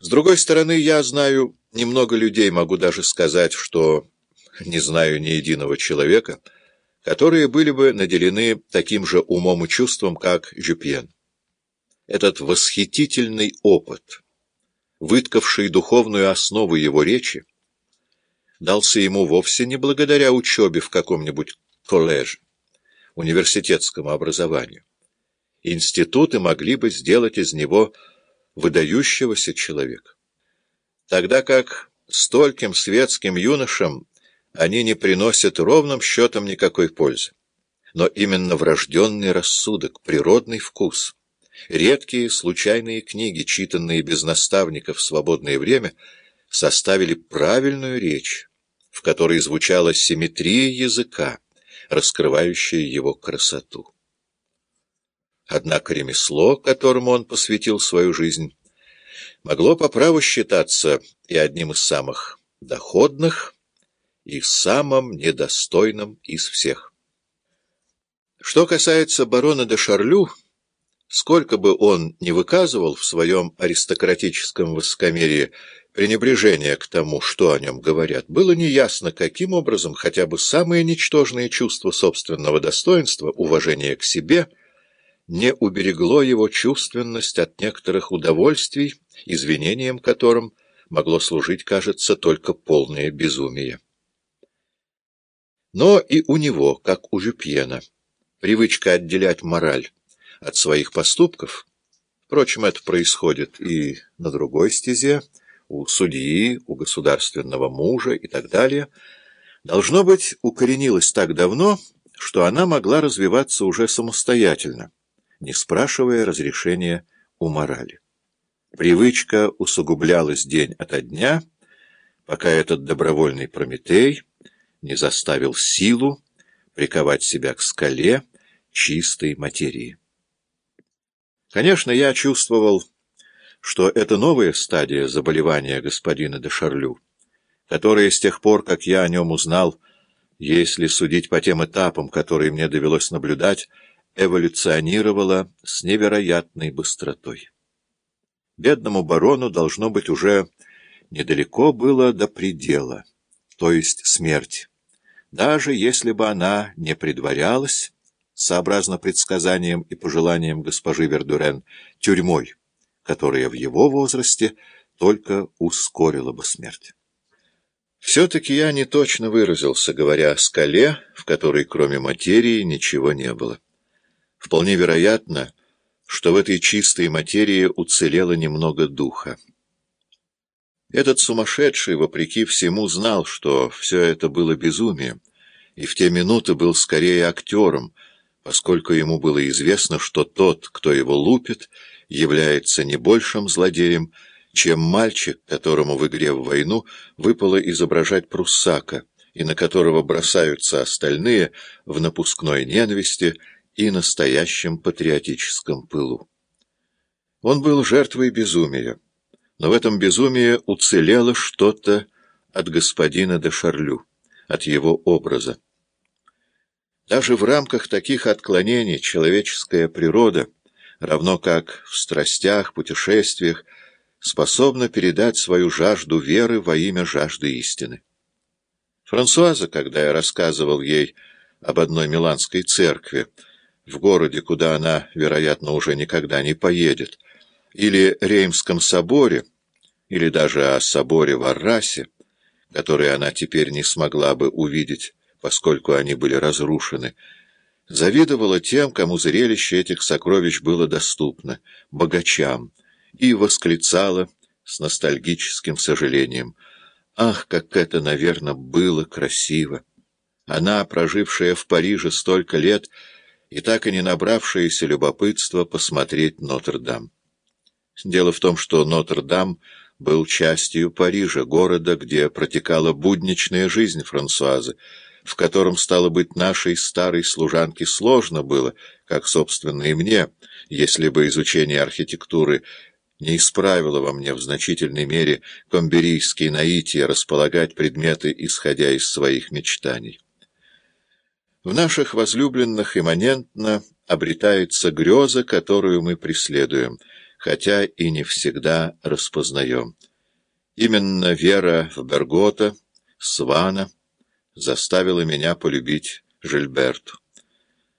С другой стороны, я знаю немного людей, могу даже сказать, что не знаю ни единого человека, которые были бы наделены таким же умом и чувством, как Жюпьен. Этот восхитительный опыт, выткавший духовную основу его речи, дался ему вовсе не благодаря учебе в каком-нибудь коллеже, университетскому образованию. Институты могли бы сделать из него выдающегося человека. Тогда как стольким светским юношам они не приносят ровным счетом никакой пользы. Но именно врожденный рассудок, природный вкус, редкие случайные книги, читанные без наставников в свободное время, составили правильную речь, в которой звучала симметрия языка, раскрывающая его красоту. Однако ремесло, которому он посвятил свою жизнь, могло по праву считаться и одним из самых доходных, и самым недостойным из всех. Что касается барона де Шарлю, сколько бы он ни выказывал в своем аристократическом высокомерии пренебрежение к тому, что о нем говорят, было неясно, каким образом хотя бы самое ничтожное чувство собственного достоинства, уважение к себе, не уберегло его чувственность от некоторых удовольствий, извинением которым могло служить, кажется, только полное безумие. Но и у него, как у Жюпьена, привычка отделять мораль от своих поступков, впрочем, это происходит и на другой стезе, у судьи, у государственного мужа и так далее, должно быть, укоренилась так давно, что она могла развиваться уже самостоятельно, не спрашивая разрешения у морали. Привычка усугублялась день ото дня, пока этот добровольный Прометей не заставил силу приковать себя к скале чистой материи. Конечно, я чувствовал, что это новая стадия заболевания господина де Шарлю, которая с тех пор, как я о нем узнал, если судить по тем этапам, которые мне довелось наблюдать, эволюционировала с невероятной быстротой. Бедному барону, должно быть, уже недалеко было до предела то есть смерть. Даже если бы она не предварялась, сообразно предсказаниям и пожеланиям госпожи Вердурен, тюрьмой, которая в его возрасте только ускорила бы смерть. Все-таки я не точно выразился, говоря о скале, в которой кроме материи ничего не было. Вполне вероятно, что в этой чистой материи уцелело немного духа. Этот сумасшедший, вопреки всему, знал, что все это было безумием, и в те минуты был скорее актером, поскольку ему было известно, что тот, кто его лупит, является не большим злодеем, чем мальчик, которому в игре в войну выпало изображать пруссака, и на которого бросаются остальные в напускной ненависти и настоящем патриотическом пылу. Он был жертвой безумия но в этом безумии уцелело что-то от господина де Шарлю, от его образа. Даже в рамках таких отклонений человеческая природа, равно как в страстях, путешествиях, способна передать свою жажду веры во имя жажды истины. Франсуаза, когда я рассказывал ей об одной миланской церкви, в городе, куда она, вероятно, уже никогда не поедет, или Реймском соборе, или даже о соборе в Аррасе, который она теперь не смогла бы увидеть, поскольку они были разрушены, завидовала тем, кому зрелище этих сокровищ было доступно, богачам, и восклицала с ностальгическим сожалением. Ах, как это, наверное, было красиво! Она, прожившая в Париже столько лет и так и не набравшаяся любопытства посмотреть Нотр-Дам. Дело в том, что Нотр-Дам был частью Парижа, города, где протекала будничная жизнь Франсуазы, в котором, стало быть, нашей старой служанке сложно было, как, собственно, и мне, если бы изучение архитектуры не исправило во мне в значительной мере комберийские наития располагать предметы, исходя из своих мечтаний. В наших возлюбленных имманентно обретается греза, которую мы преследуем — хотя и не всегда распознаем. Именно вера в Бергота, Свана, заставила меня полюбить Жильберту.